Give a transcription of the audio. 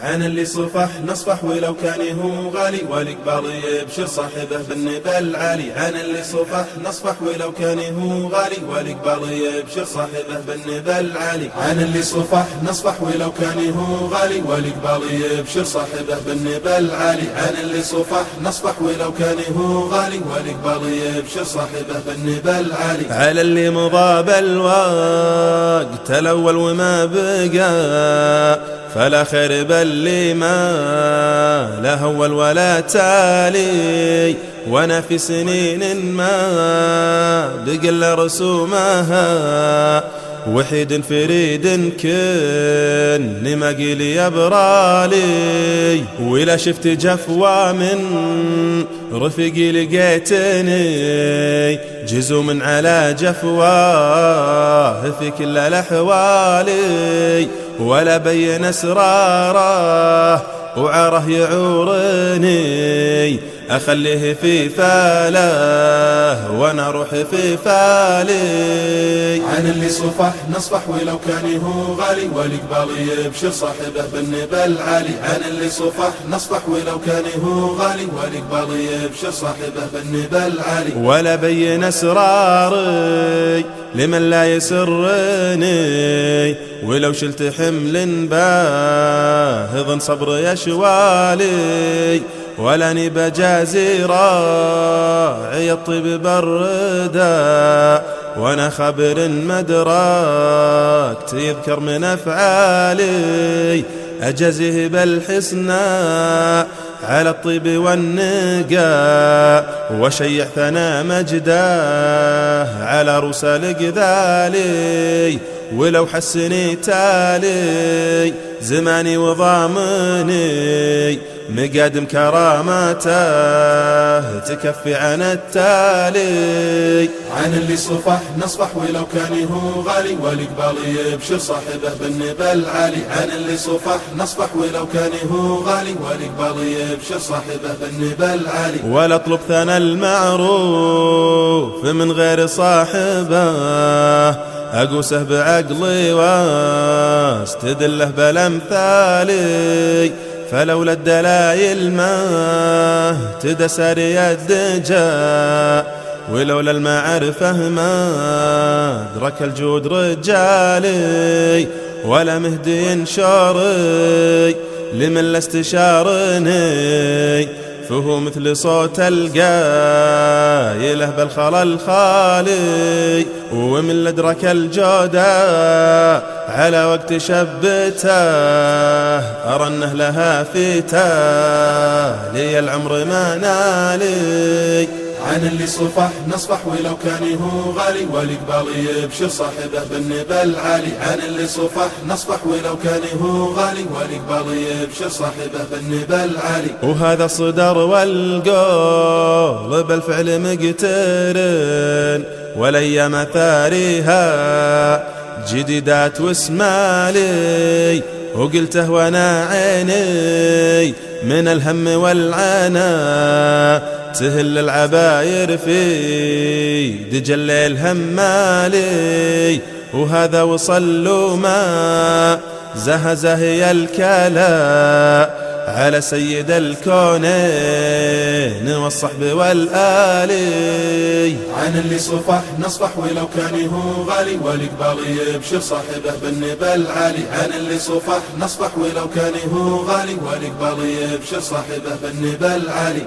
عن اللي صفح نصفح ولو كان هو غالي والقبال يبشر صاحبه بالنبى العالي. عن اللي صفح نصفح ولو كان هو غالي والقبال يبشر صاحبه بالنبى العالي. عن اللي صفح نصفح ولو كان هو غالي والقبال يبشر صاحبه بالنبى العالي. عن اللي صفح نصفح ولو كان هو غالي والقبال يبشر صاحبه بالنبى العالي. على اللي مضى بالوقت الأول وما بقى فلا خير بل لي ما لا أول ولا تالي وأنا في سنين ما بقل رسومها. وحيد فريد كن ما قيلي برالي. ولا شفت جفوة من رفقي لقيتني. جزو من على جفواه في كل الأحوالي ولا بين أسراره وعره يعورني. أخليه في فاله وأنا أروح في فالي عن اللي صفح نصفح ولو كان هو غالي والقبال يبشر صاحبه بالنبى العالي. عن اللي صفح نصفح ولو كان هو غالي والقبال يبشر صاحبه بالنبى العالي. ولا بين أسراري لمن لا يسرني. ولو شلت حمل باهظ صبر يشوالي ولاني بجازي راعي الطيب بردا وأنا خبر مدركت يذكر من أفعالي أجزه بالحسنى على الطيب والنقاء وشيع ثنا مجده على رسل قذالي ولو حسني تالي زماني وضامني مقدم كراماته تكفي عن التالي. عن اللي صفح نصفح ولو كان هو غالي والقبال يبشر صاحبه بالنبى العالي. عن اللي صفح نصفح ولو كان هو غالي والقبال يبشر صاحبه بالنبى العالي. ولا اطلب ثنا المعروف من غير صاحبه. أقوسه بعقلي واستدله بالأمثالي فلولا الدلايل ما تدسر الدجا ولولا المعرفة ما أدرك الجود رجالي ولا مهدي شاري لمن لاستشارني فهو مثل صوت القايله بالخلا الخالي ومن لدرك الجودة على وقت شبته. أرنه لها فيته لي العمر ما نالي. عن اللي صفح نصفح ولو كان هو غالي والقبال يبشر صاحبه بالنبى العالي. عن اللي صفح نصفح ولو كان هو غالي والقبال يبشر صاحبه بالنبى العالي. وهذا الصدر والقول بالفعل مقترن والأيام ثاريها جديدات واسمالي وقلته وأنا عيني من الهم والعنا. تهل العباير في دجل الهمالي وهذا وصل ما زهزه هي الكلا على سيد الكونين والصحب والآلي عن اللي صفح نصفح ولو كان هو غالي والقبال يبشر صاحبه بالنبى العالي عن اللي صفح نصفح ولو كان هو غالي والقبال يبشر صاحبه بالنبى العالي